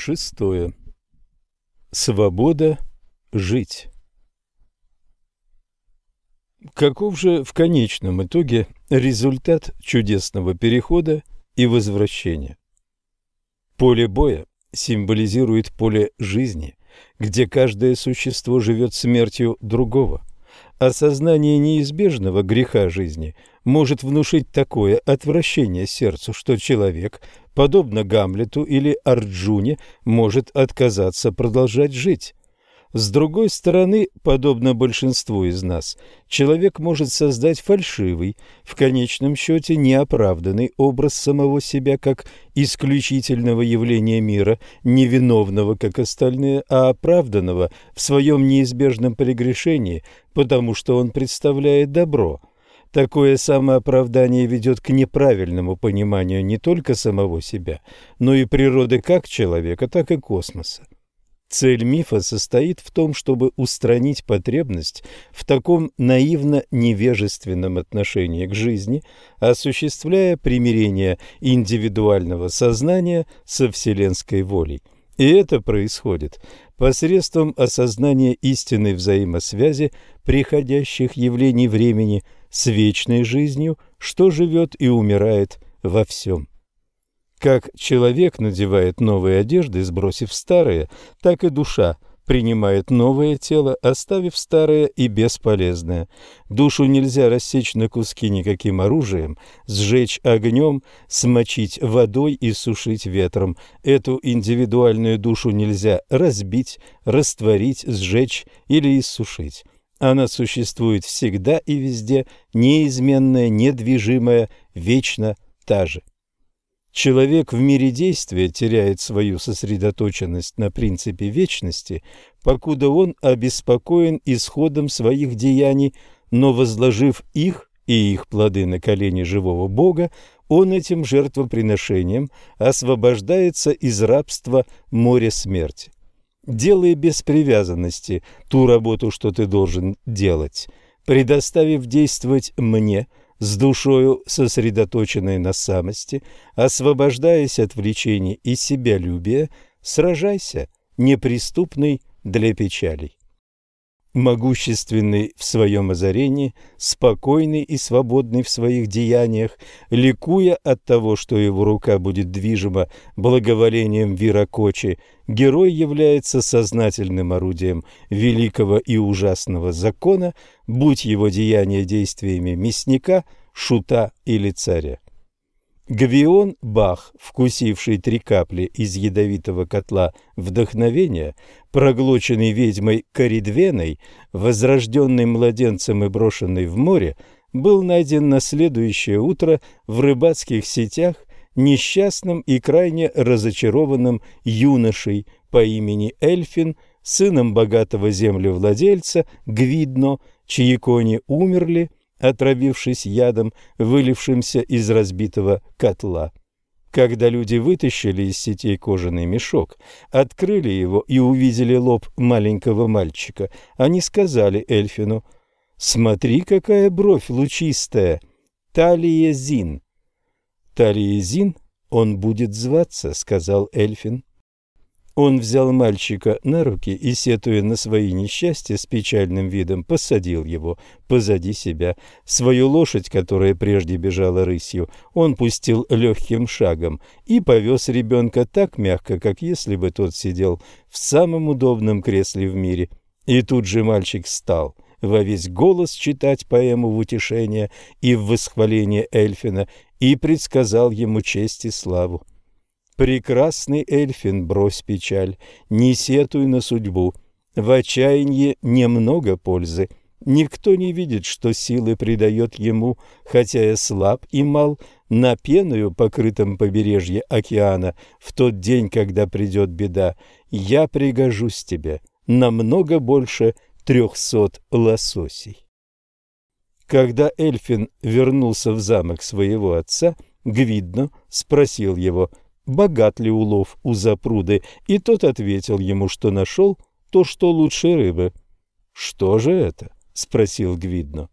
Шестое. Свобода жить. Каков же в конечном итоге результат чудесного перехода и возвращения? Поле боя символизирует поле жизни, где каждое существо живет смертью другого. Осознание неизбежного греха жизни может внушить такое отвращение сердцу, что человек подобно Гамлету или Арджуне, может отказаться продолжать жить. С другой стороны, подобно большинству из нас, человек может создать фальшивый, в конечном счете неоправданный образ самого себя как исключительного явления мира, невиновного, как остальные, а оправданного в своем неизбежном прегрешении, потому что он представляет добро – Такое самооправдание ведет к неправильному пониманию не только самого себя, но и природы как человека, так и космоса. Цель мифа состоит в том, чтобы устранить потребность в таком наивно-невежественном отношении к жизни, осуществляя примирение индивидуального сознания со вселенской волей. И это происходит посредством осознания истинной взаимосвязи приходящих явлений времени – с вечной жизнью, что живет и умирает во всем. Как человек надевает новые одежды, сбросив старые, так и душа принимает новое тело, оставив старое и бесполезное. Душу нельзя рассечь на куски никаким оружием, сжечь огнем, смочить водой и сушить ветром. Эту индивидуальную душу нельзя разбить, растворить, сжечь или иссушить. Она существует всегда и везде, неизменная, недвижимая, вечно та же. Человек в мире действия теряет свою сосредоточенность на принципе вечности, покуда он обеспокоен исходом своих деяний, но возложив их и их плоды на колени живого Бога, он этим жертвоприношением освобождается из рабства моря смерти. Делай без привязанности ту работу, что ты должен делать, предоставив действовать мне с душою, сосредоточенной на самости, освобождаясь от влечений и себялюбия, сражайся, неприступный для печалей. Могущественный в своем озарении, спокойный и свободный в своих деяниях, ликуя от того, что его рука будет движима благоволением Виракочи, герой является сознательным орудием великого и ужасного закона, будь его деяния действиями мясника, шута или царя. Гвион Бах, вкусивший три капли из ядовитого котла вдохновения, проглоченный ведьмой Коридвеной, возрожденный младенцем и брошенный в море, был найден на следующее утро в рыбацких сетях несчастным и крайне разочарованным юношей по имени Эльфин, сыном богатого землевладельца Гвидно, чьи кони умерли, отравившись ядом, вылившимся из разбитого котла. Когда люди вытащили из сетей кожаный мешок, открыли его и увидели лоб маленького мальчика, они сказали Эльфину, «Смотри, какая бровь лучистая! Талиезин!» «Талиезин он будет зваться», — сказал Эльфин. Он взял мальчика на руки и, сетуя на свои несчастья, с печальным видом посадил его позади себя. Свою лошадь, которая прежде бежала рысью, он пустил легким шагом и повез ребенка так мягко, как если бы тот сидел в самом удобном кресле в мире. И тут же мальчик встал во весь голос читать поэму в утешение и в восхваление Эльфина и предсказал ему честь и славу. Прекрасный Эльфин, брось печаль, не сетуй на судьбу. В отчаянии немного пользы. Никто не видит, что силы придает ему, хотя я слаб и мал, на пеную, покрытом побережье океана, в тот день, когда придет беда, я пригожусь тебе намного больше трехсот лососей. Когда Эльфин вернулся в замок своего отца, Гвидно спросил его — богат ли улов у запруды, и тот ответил ему, что нашел то, что лучше рыбы. «Что же это?» — спросил Гвидно.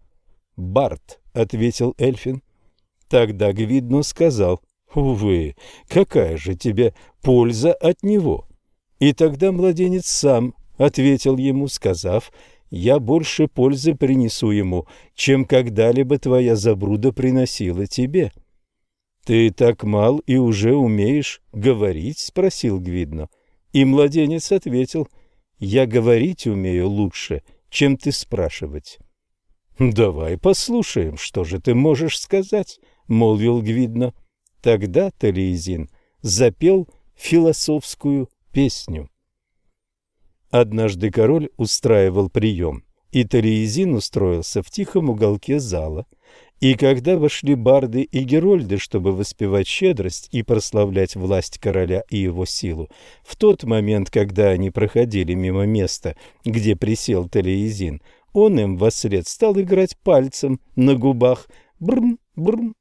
«Барт», — ответил Эльфин. Тогда Гвидно сказал, «Увы, какая же тебе польза от него? И тогда младенец сам ответил ему, сказав, «Я больше пользы принесу ему, чем когда-либо твоя забруда приносила тебе». «Ты так мал и уже умеешь говорить?» — спросил Гвидно. И младенец ответил, «Я говорить умею лучше, чем ты спрашивать». «Давай послушаем, что же ты можешь сказать?» — молвил Гвидно. Тогда Талиезин запел философскую песню. Однажды король устраивал прием, и Талиезин устроился в тихом уголке зала. И когда вошли барды и герольды, чтобы воспевать щедрость и прославлять власть короля и его силу, в тот момент, когда они проходили мимо места, где присел Талиезин, он им вослед стал играть пальцем на губах. Брм, брм.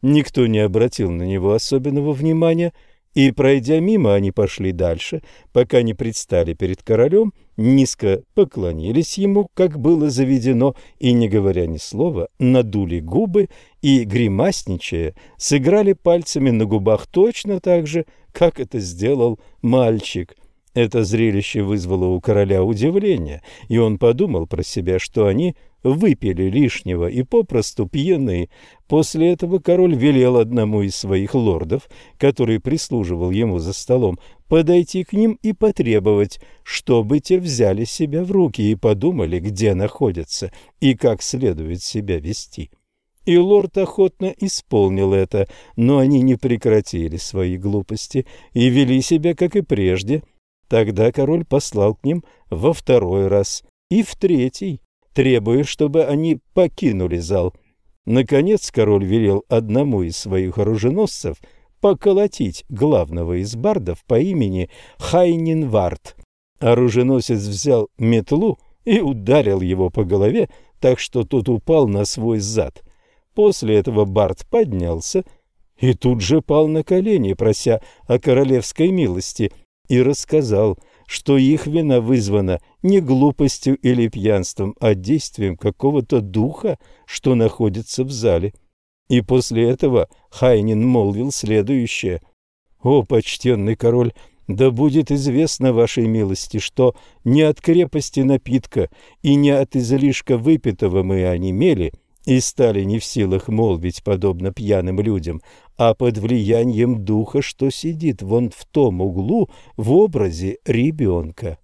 Никто не обратил на него особенного внимания, и, пройдя мимо, они пошли дальше, пока не предстали перед королем, низко поклонились ему, как было заведено, и, не говоря ни слова, надули губы и, гримасничая, сыграли пальцами на губах точно так же, как это сделал мальчик – это зрелище вызвало у короля удивление, и он подумал про себя, что они выпили лишнего и попросту пьяны. После этого король велел одному из своих лордов, который прислуживал ему за столом, подойти к ним и потребовать, чтобы те взяли себя в руки и подумали, где находятся и как следует себя вести. И лорд охотно исполнил это, но они не прекратили свои глупости и вели себя, как и прежде – Тогда король послал к ним во второй раз и в третий, требуя, чтобы они покинули зал. Наконец король велел одному из своих оруженосцев поколотить главного из бардов по имени Хайнинвард. Оруженосец взял метлу и ударил его по голове, так что тот упал на свой зад. После этого Барт поднялся и тут же пал на колени, прося о королевской милости, и рассказал, что их вина вызвана не глупостью или пьянством, а действием какого-то духа, что находится в зале. И после этого Хайнин молвил следующее. «О, почтенный король, да будет известно вашей милости, что не от крепости напитка и не от излишка выпитого мы онемели и стали не в силах молвить, подобно пьяным людям, а под влиянием духа, что сидит вон в том углу в образе ребенка.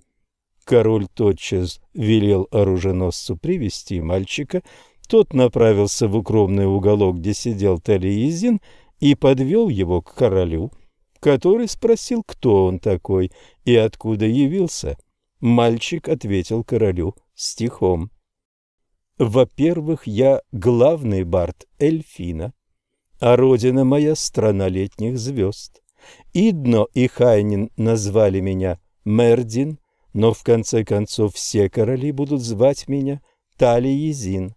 Король тотчас велел оруженосцу привести мальчика, тот направился в укромный уголок, где сидел Талиизин, и подвел его к королю, который спросил, кто он такой и откуда явился. Мальчик ответил королю стихом. «Во-первых, я главный бард Эльфина, а родина моя — страна летних звезд. Идно и Хайнин назвали меня Мердин, но в конце концов все короли будут звать меня Талиезин.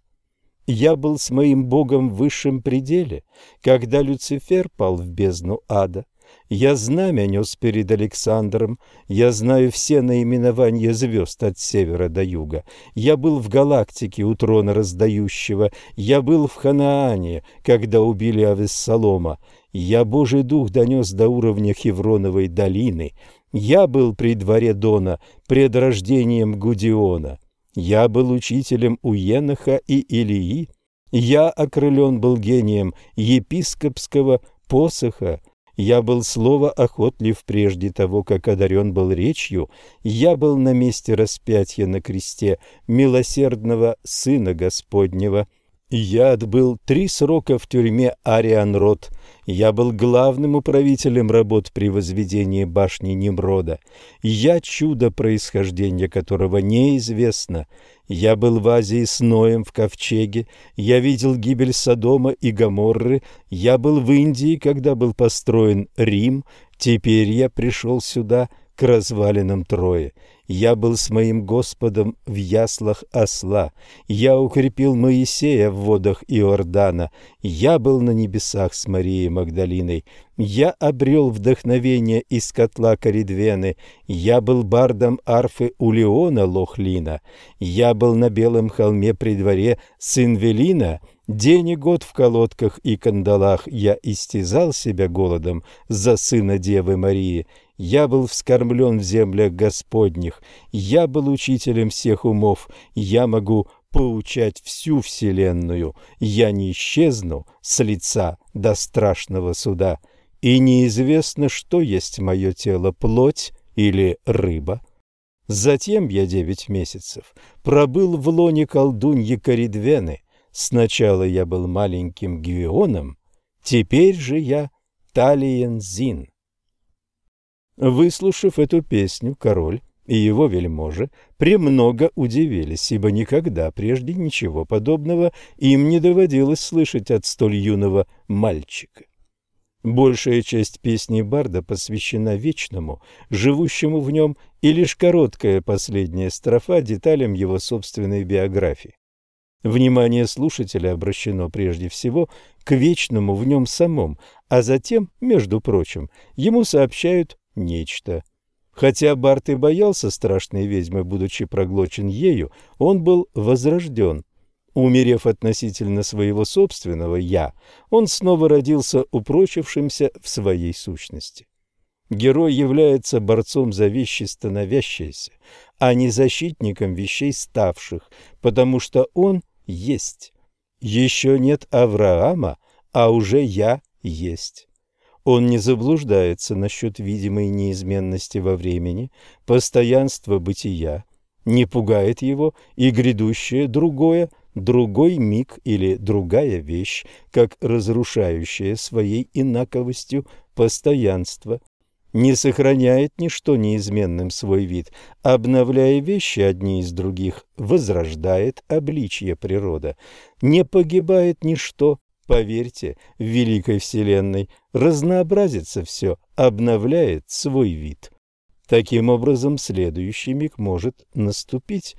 Я был с моим богом в высшем пределе, когда Люцифер пал в бездну ада. Я знамя нес перед Александром, я знаю все наименования звезд от севера до юга. Я был в галактике у трона раздающего, я был в Ханаане, когда убили Авессалома. Я Божий Дух донес до уровня Хевроновой долины. Я был при дворе Дона, пред рождением Гудиона. Я был учителем у Еноха и Илии. Я окрылен был гением епископского посоха. Я был слово охотлив прежде того, как одарен был речью. Я был на месте распятия на кресте милосердного Сына Господнего. Я отбыл три срока в тюрьме Арианрод. Я был главным управителем работ при возведении башни Немрода. Я чудо происхождения которого неизвестно. Я был в Азии с Ноем в ковчеге, я видел гибель Содома и Гоморры, я был в Индии, когда был построен Рим, теперь я пришел сюда, к развалинам Трои. Я был с моим Господом в яслах осла. Я укрепил Моисея в водах Иордана. Я был на небесах с Марией Магдалиной. Я обрел вдохновение из котла Коридвены. Я был бардом арфы у Леона Лохлина. Я был на белом холме при дворе Синвелина. День и год в колодках и кандалах я истязал себя голодом за сына Девы Марии. Я был вскормлен в землях Господних, я был учителем всех умов, я могу поучать всю вселенную, я не исчезну с лица до страшного суда, и неизвестно, что есть мое тело, плоть или рыба. Затем я девять месяцев пробыл в лоне колдуньи Коридвены, Сначала я был маленьким Гвионом, теперь же я Талиензин. Выслушав эту песню, король и его вельможи премного удивились, ибо никогда прежде ничего подобного им не доводилось слышать от столь юного мальчика. Большая часть песни Барда посвящена вечному, живущему в нем, и лишь короткая последняя строфа деталям его собственной биографии. Внимание слушателя обращено прежде всего к вечному в нем самом, а затем, между прочим, ему сообщают нечто. Хотя Барт и боялся страшной ведьмы, будучи проглочен ею, он был возрожден. Умерев относительно своего собственного «я», он снова родился упрочившимся в своей сущности. Герой является борцом за вещи становящиеся, а не защитником вещей ставших, потому что он есть. Еще нет Авраама, а уже я есть. Он не заблуждается насчет видимой неизменности во времени, постоянства бытия, не пугает его и грядущее другое, другой миг или другая вещь, как разрушающая своей инаковостью постоянство не сохраняет ничто неизменным свой вид, обновляя вещи одни из других, возрождает обличье природа. Не погибает ничто, поверьте, в великой вселенной, разнообразится все, обновляет свой вид. Таким образом, следующий миг может наступить.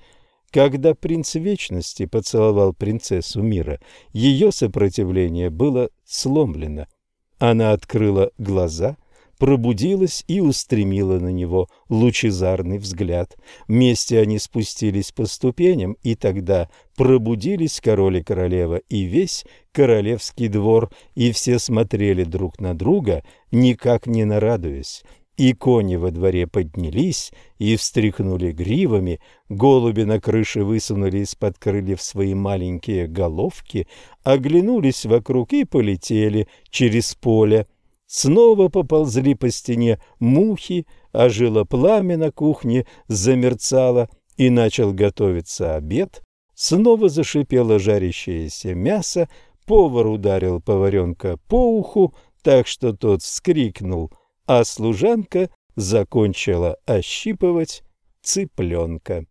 Когда принц Вечности поцеловал принцессу мира, ее сопротивление было сломлено. Она открыла глаза — пробудилась и устремила на него лучезарный взгляд. Вместе они спустились по ступеням, и тогда пробудились король и королева и весь королевский двор, и все смотрели друг на друга, никак не нарадуясь. И кони во дворе поднялись и встряхнули гривами, голуби на крыше высунули из-под крыльев свои маленькие головки, оглянулись вокруг и полетели через поле. Снова поползли по стене мухи, ожило пламя на кухне, замерцало, и начал готовиться обед. Снова зашипело жарящееся мясо, повар ударил поваренка по уху, так что тот вскрикнул, а служанка закончила ощипывать цыпленка.